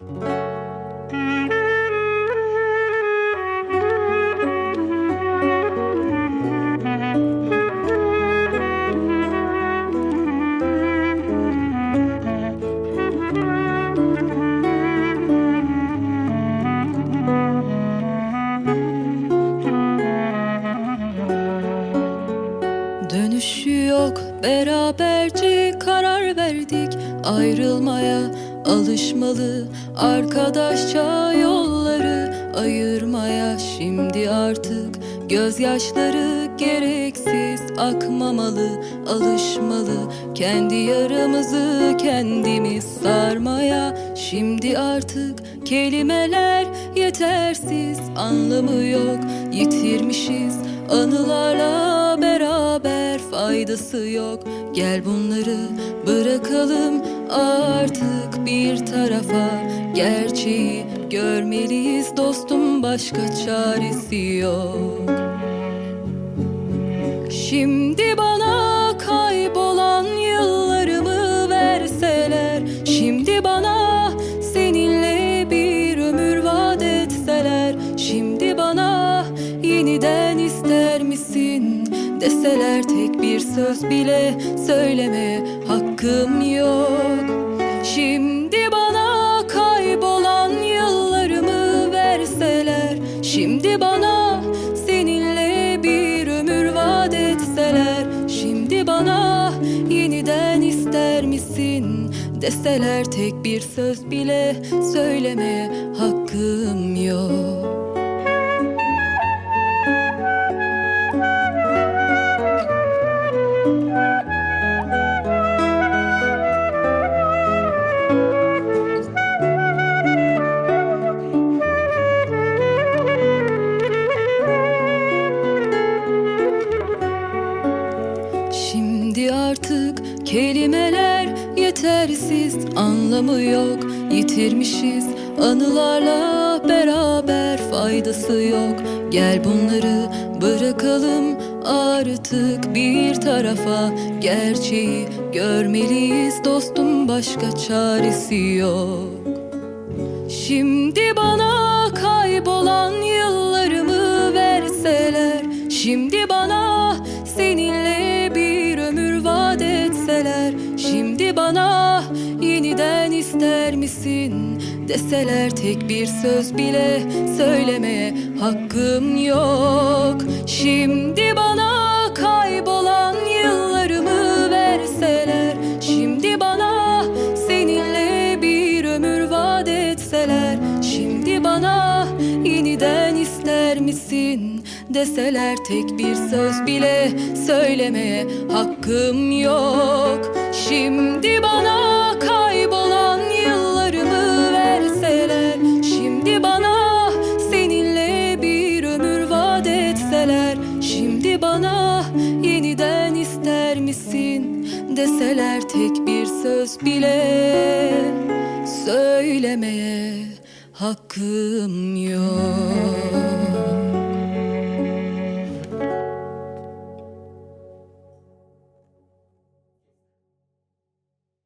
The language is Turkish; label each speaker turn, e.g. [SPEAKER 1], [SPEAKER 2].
[SPEAKER 1] Dönüşü yok beraberce karar verdik. Ayrılmaya alışmalı arkadaşça yolları ayırmaya. Şimdi artık gözyaşları gereksiz akmamalı alışmalı. Kendi yaramızı kendimiz sarmaya. Şimdi artık kelimeler yetersiz anlamı yok. Yitirmişiz anılarla beraber faydası yok. Gel bunları bırakalım artık bir tarafa Gerçeği görmeliyiz dostum başka çaresi yok. Şimdi bana kaybolan yıllarımı verseler Şimdi bana seninle bir ömür vaat etseler Şimdi bana yeniden ister misin deseler Tek bir söz bile söyleme hakkım yok. Şimdi bana kaybolan yıllarımı verseler Şimdi bana seninle bir ömür vaat etseler Şimdi bana yeniden ister misin deseler Tek bir söz bile söyleme hakkım yok kelimeler yetersiz anlamı yok. Yitirmişiz anılarla beraber faydası yok. Gel bunları bırakalım artık bir tarafa. Gerçeği görmeliyiz dostum başka çaresi yok. Şimdi bana kaybolan yıllarımı verseler Şimdi bana etseler Şimdi bana yeniden ister misin? Deseler Tek bir söz bile söylemeye hakkım yok. Şimdi bana kaybolan yıllarımı verseler Şimdi bana seninle bir ömür vaat etseler bana yeniden ister misin? Deseler Tek bir söz bile söylemeye hakkım yok. Şimdi bana kaybolan yıllarımı verseler Şimdi bana seninle bir ömür vaat etseler Şimdi bana yeniden ister misin? Deseler Tek bir söz bile söylemeye hakkım yok